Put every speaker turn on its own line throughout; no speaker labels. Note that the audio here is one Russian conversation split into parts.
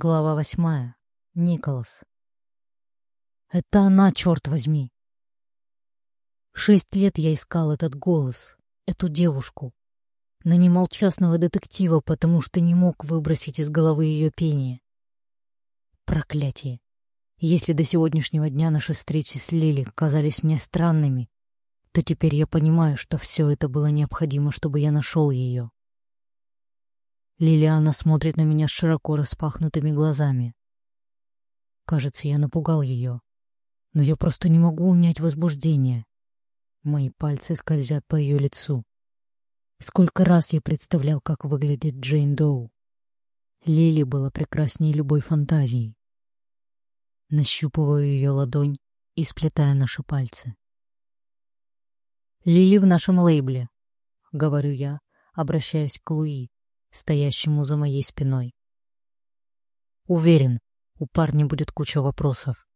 Глава восьмая. Николас. Это она, черт возьми. Шесть лет я искал этот голос, эту девушку. Нанимал частного детектива, потому что не мог выбросить из головы ее пение. Проклятие. Если до сегодняшнего дня наши встречи с Лили казались мне странными, то теперь я понимаю, что все это было необходимо, чтобы я нашел ее. Лилиана смотрит на меня с широко распахнутыми глазами. Кажется, я напугал ее. Но я просто не могу унять возбуждение. Мои пальцы скользят по ее лицу. Сколько раз я представлял, как выглядит Джейн Доу. Лили была прекраснее любой фантазии. Нащупываю ее ладонь и сплетаю наши пальцы. «Лили в нашем лейбле», — говорю я, обращаясь к Луи, стоящему за моей спиной. Уверен, у парня будет куча вопросов.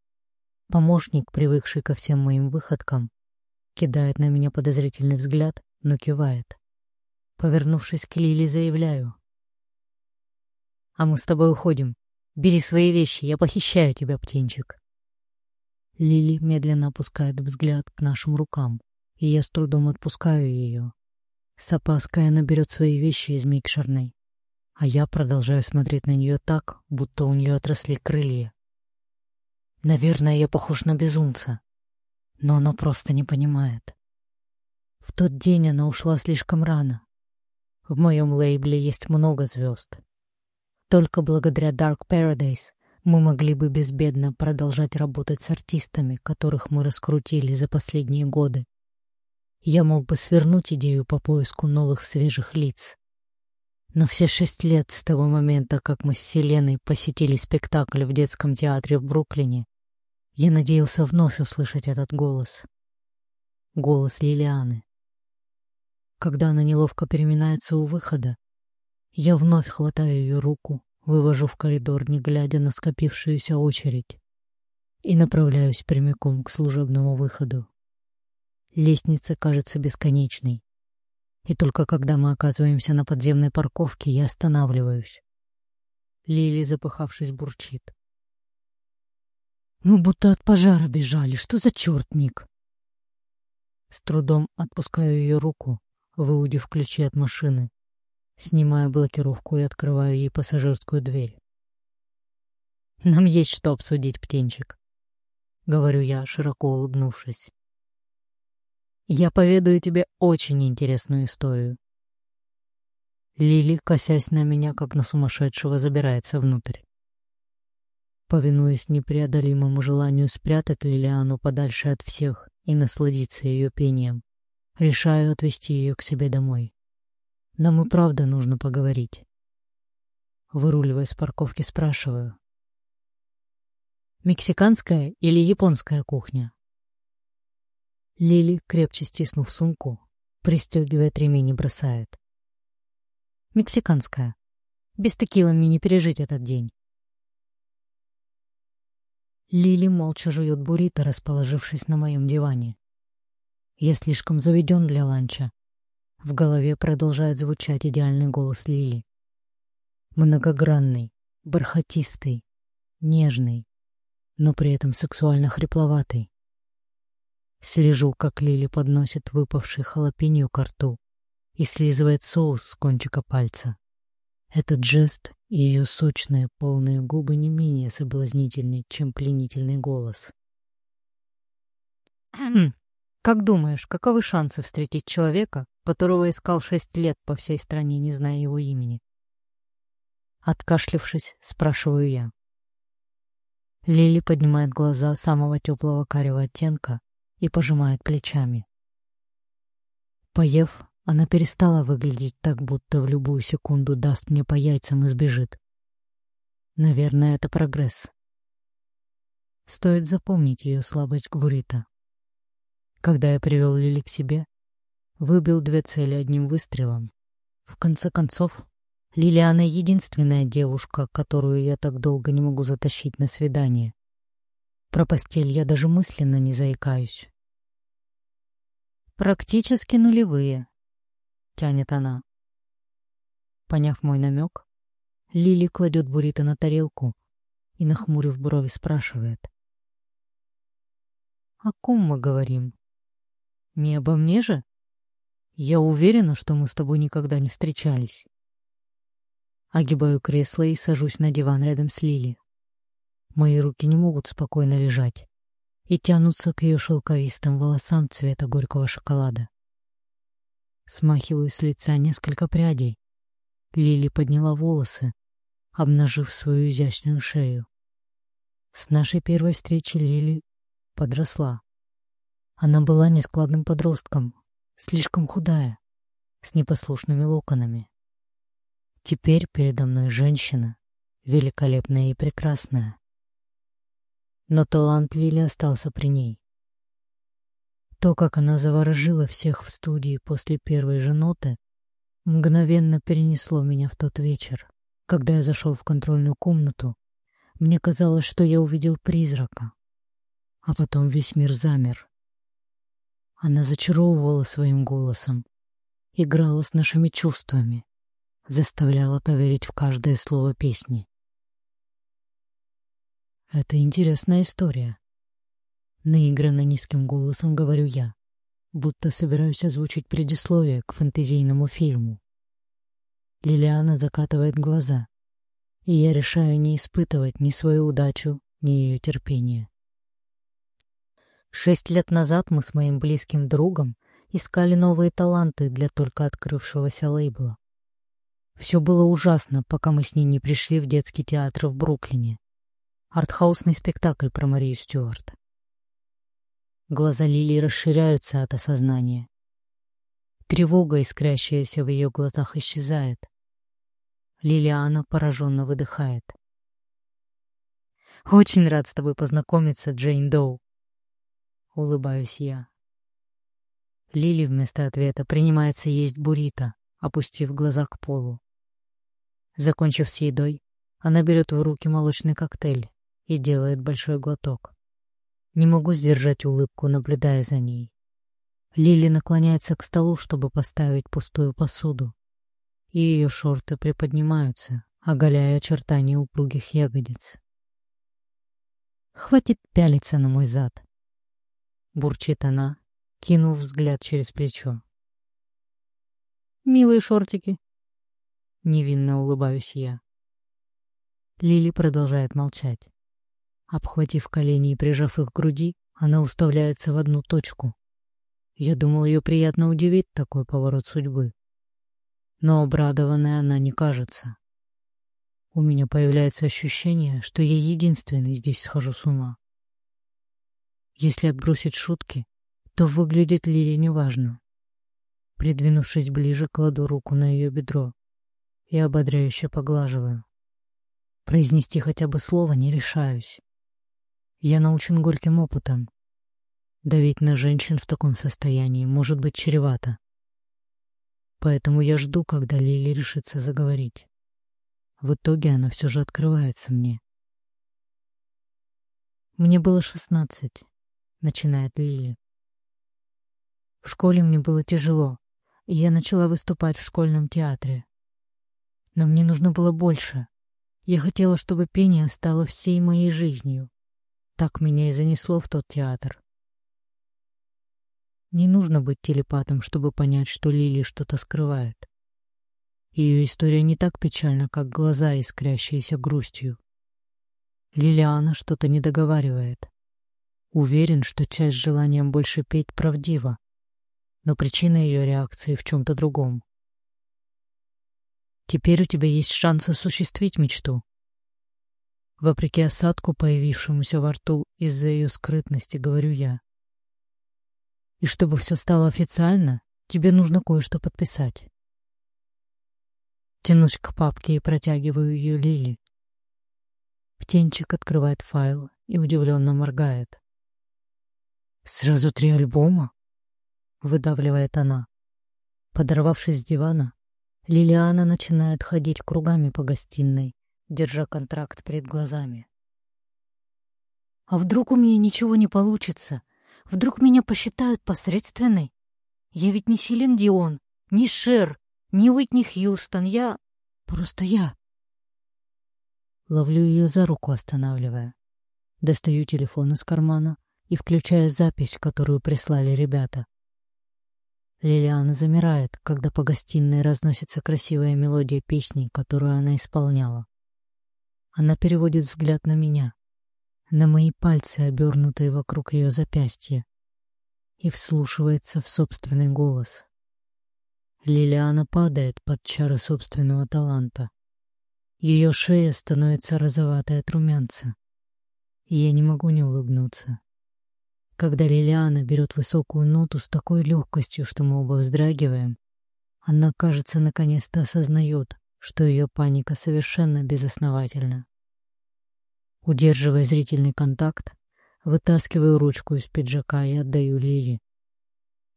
Помощник, привыкший ко всем моим выходкам, кидает на меня подозрительный взгляд, но кивает. Повернувшись к Лили, заявляю. «А мы с тобой уходим. Бери свои вещи, я похищаю тебя, птенчик». Лили медленно опускает взгляд к нашим рукам, и я с трудом отпускаю ее. С опаской она берет свои вещи из микшерной, а я продолжаю смотреть на нее так, будто у нее отросли крылья. Наверное, я похож на безумца, но она просто не понимает. В тот день она ушла слишком рано. В моем лейбле есть много звезд. Только благодаря Dark Paradise мы могли бы безбедно продолжать работать с артистами, которых мы раскрутили за последние годы я мог бы свернуть идею по поиску новых свежих лиц. Но все шесть лет с того момента, как мы с Селеной посетили спектакль в детском театре в Бруклине, я надеялся вновь услышать этот голос. Голос Лилианы. Когда она неловко переминается у выхода, я вновь хватаю ее руку, вывожу в коридор, не глядя на скопившуюся очередь, и направляюсь прямиком к служебному выходу. Лестница кажется бесконечной. И только когда мы оказываемся на подземной парковке, я останавливаюсь. Лили, запыхавшись, бурчит. Мы будто от пожара бежали. Что за черт, Ник? С трудом отпускаю ее руку, выудив ключи от машины. Снимаю блокировку и открываю ей пассажирскую дверь. «Нам есть что обсудить, птенчик», — говорю я, широко улыбнувшись. Я поведаю тебе очень интересную историю. Лили, косясь на меня, как на сумасшедшего, забирается внутрь. Повинуясь непреодолимому желанию спрятать Лилиану подальше от всех и насладиться ее пением, решаю отвезти ее к себе домой. Нам и правда нужно поговорить. Выруливая с парковки, спрашиваю. Мексиканская или японская кухня? Лили, крепче стиснув сумку, пристегивает ремень и бросает. Мексиканская. Без текила мне не пережить этот день. Лили молча жует буррито, расположившись на моем диване. Я слишком заведен для ланча. В голове продолжает звучать идеальный голос Лили. Многогранный, бархатистый, нежный, но при этом сексуально хрипловатый. Слежу, как Лили подносит выпавший халапеньо к рту и слизывает соус с кончика пальца. Этот жест и ее сочные полные губы не менее соблазнительны, чем пленительный голос. «Хм, как думаешь, каковы шансы встретить человека, которого искал шесть лет по всей стране, не зная его имени?» Откашлившись, спрашиваю я. Лили поднимает глаза самого теплого карего оттенка и пожимает плечами. Поев, она перестала выглядеть так, будто в любую секунду даст мне по яйцам и сбежит. Наверное, это прогресс. Стоит запомнить ее слабость к буррито. Когда я привел Лили к себе, выбил две цели одним выстрелом. В конце концов, Лилиана — единственная девушка, которую я так долго не могу затащить на свидание. Про постель я даже мысленно не заикаюсь. «Практически нулевые», — тянет она. Поняв мой намек, Лили кладет буррито на тарелку и, нахмурив брови, спрашивает. «О ком мы говорим? Не обо мне же? Я уверена, что мы с тобой никогда не встречались». Огибаю кресло и сажусь на диван рядом с Лили. Мои руки не могут спокойно лежать и тянутся к ее шелковистым волосам цвета горького шоколада. Смахиваю с лица несколько прядей. Лили подняла волосы, обнажив свою изящную шею. С нашей первой встречи Лили подросла. Она была нескладным подростком, слишком худая, с непослушными локонами. Теперь передо мной женщина, великолепная и прекрасная. Но талант Лили остался при ней. То, как она заворожила всех в студии после первой же ноты, мгновенно перенесло меня в тот вечер, когда я зашел в контрольную комнату. Мне казалось, что я увидел призрака, а потом весь мир замер. Она зачаровывала своим голосом, играла с нашими чувствами, заставляла поверить в каждое слово песни. Это интересная история. Наигранно низким голосом говорю я, будто собираюсь озвучить предисловие к фэнтезийному фильму. Лилиана закатывает глаза, и я решаю не испытывать ни свою удачу, ни ее терпение. Шесть лет назад мы с моим близким другом искали новые таланты для только открывшегося лейбла. Все было ужасно, пока мы с ней не пришли в детский театр в Бруклине. Артхаусный спектакль про Марию Стюарт. Глаза Лили расширяются от осознания. Тревога, искрящаяся в ее глазах, исчезает. Лилиана пораженно выдыхает. «Очень рад с тобой познакомиться, Джейн Доу», — улыбаюсь я. Лили вместо ответа принимается есть буррито, опустив глаза к полу. Закончив с едой, она берет в руки молочный коктейль и делает большой глоток. Не могу сдержать улыбку, наблюдая за ней. Лили наклоняется к столу, чтобы поставить пустую посуду, и ее шорты приподнимаются, оголяя очертания упругих ягодиц. «Хватит пялиться на мой зад!» Бурчит она, кинув взгляд через плечо. «Милые шортики!» Невинно улыбаюсь я. Лили продолжает молчать. Обхватив колени и прижав их к груди, она уставляется в одну точку. Я думал, ее приятно удивит такой поворот судьбы. Но обрадованной она не кажется. У меня появляется ощущение, что я единственный здесь схожу с ума. Если отбросить шутки, то выглядит Лили неважно. Придвинувшись ближе, кладу руку на ее бедро и ободряюще поглаживаю. Произнести хотя бы слово не решаюсь. Я научен горьким опытом. Давить на женщин в таком состоянии может быть чревато. Поэтому я жду, когда Лили решится заговорить. В итоге она все же открывается мне. Мне было шестнадцать начинает Лили. В школе мне было тяжело, и я начала выступать в школьном театре. Но мне нужно было больше. Я хотела, чтобы пение стало всей моей жизнью. Так меня и занесло в тот театр. Не нужно быть телепатом, чтобы понять, что Лили что-то скрывает. Ее история не так печальна, как глаза, искрящиеся грустью. Лилиана что-то не договаривает. Уверен, что часть с желанием больше петь правдива, но причина ее реакции в чем-то другом. Теперь у тебя есть шанс осуществить мечту. Вопреки осадку, появившемуся во рту из-за ее скрытности, говорю я. И чтобы все стало официально, тебе нужно кое-что подписать. Тянусь к папке и протягиваю ее Лили. Птенчик открывает файл и удивленно моргает. «Сразу три альбома?» — выдавливает она. Подорвавшись с дивана, Лилиана начинает ходить кругами по гостиной, держа контракт перед глазами. «А вдруг у меня ничего не получится? Вдруг меня посчитают посредственной? Я ведь не Селин Дион, не Шер, не Уитни Хьюстон, я... Просто я. Ловлю ее за руку, останавливая. Достаю телефон из кармана и включаю запись, которую прислали ребята. Лилиана замирает, когда по гостиной разносится красивая мелодия песни, которую она исполняла. Она переводит взгляд на меня, на мои пальцы, обернутые вокруг ее запястья, и вслушивается в собственный голос. Лилиана падает под чары собственного таланта. Ее шея становится розоватой от румянца. И я не могу не улыбнуться. Когда Лилиана берет высокую ноту с такой легкостью, что мы оба вздрагиваем, она, кажется, наконец-то осознает, что ее паника совершенно безосновательна. Удерживая зрительный контакт, вытаскиваю ручку из пиджака и отдаю Лили.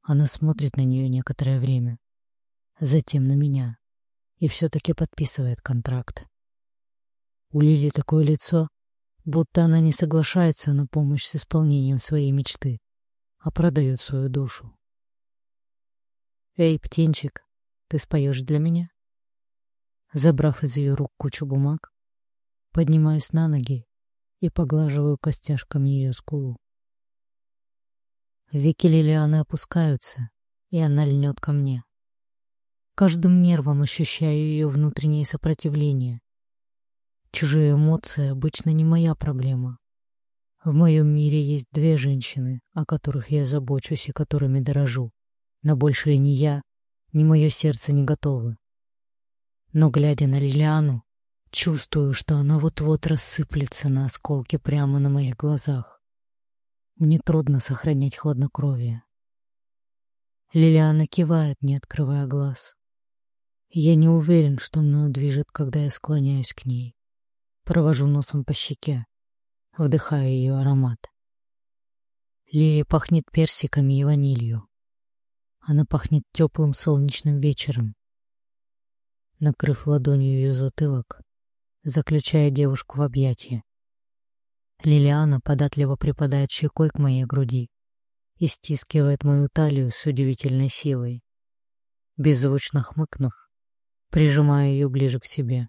Она смотрит на нее некоторое время, затем на меня, и все-таки подписывает контракт. У Лили такое лицо, будто она не соглашается на помощь с исполнением своей мечты, а продает свою душу. «Эй, птенчик, ты споешь для меня?» Забрав из ее рук кучу бумаг, поднимаюсь на ноги и поглаживаю костяшками ее скулу. Веки Лилианы опускаются, и она льнет ко мне. Каждым нервом ощущаю ее внутреннее сопротивление, Чужие эмоции обычно не моя проблема. В моем мире есть две женщины, о которых я забочусь и которыми дорожу. На большее ни я, ни мое сердце не готовы. Но, глядя на Лилиану, чувствую, что она вот-вот рассыплется на осколки прямо на моих глазах. Мне трудно сохранять хладнокровие. Лилиана кивает, не открывая глаз. Я не уверен, что мною движет, когда я склоняюсь к ней. Провожу носом по щеке, вдыхая ее аромат. Лилия пахнет персиками и ванилью. Она пахнет теплым солнечным вечером. Накрыв ладонью ее затылок, заключая девушку в объятия. Лилиана податливо припадает щекой к моей груди и стискивает мою талию с удивительной силой. Беззвучно хмыкнув, прижимая ее ближе к себе.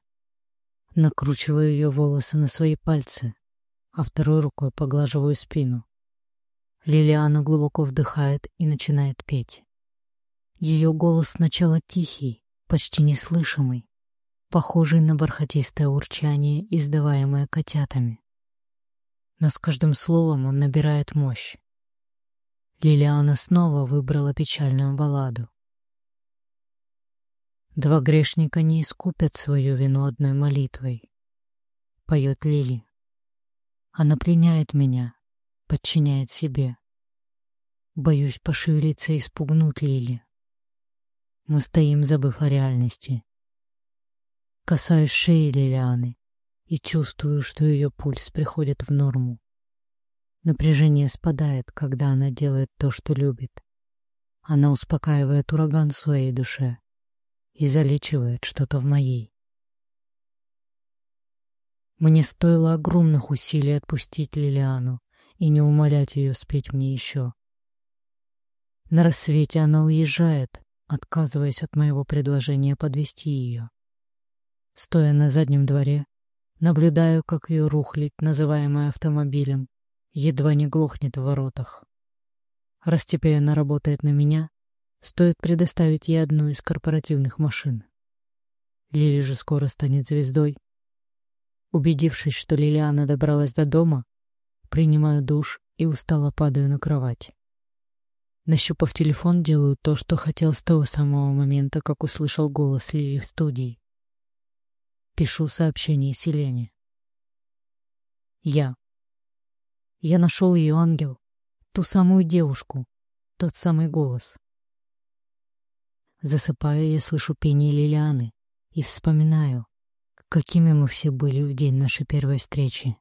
Накручиваю ее волосы на свои пальцы, а второй рукой поглаживаю спину. Лилиана глубоко вдыхает и начинает петь. Ее голос сначала тихий, почти неслышимый, похожий на бархатистое урчание, издаваемое котятами. Но с каждым словом он набирает мощь. Лилиана снова выбрала печальную балладу. Два грешника не искупят свою вину одной молитвой. Поет Лили. Она пленяет меня, подчиняет себе. Боюсь пошевелиться и спугнуть Лили. Мы стоим, забыв о реальности. Касаюсь шеи Лилианы и чувствую, что ее пульс приходит в норму. Напряжение спадает, когда она делает то, что любит. Она успокаивает ураган в своей душе и залечивает что-то в моей. Мне стоило огромных усилий отпустить Лилиану и не умолять ее спеть мне еще. На рассвете она уезжает, отказываясь от моего предложения подвести ее. Стоя на заднем дворе, наблюдаю, как ее рухлить, называемая автомобилем, едва не глохнет в воротах. Раз работает на меня, Стоит предоставить ей одну из корпоративных машин. Лили же скоро станет звездой. Убедившись, что Лилиана добралась до дома, принимаю душ и устало падаю на кровать. Нащупав телефон, делаю то, что хотел с того самого момента, как услышал голос Лили в студии. Пишу сообщение Селене. Я. Я нашел ее ангел, ту самую девушку, тот самый голос. Засыпая, я слышу пение Лилианы и вспоминаю, какими мы все были в день нашей первой встречи.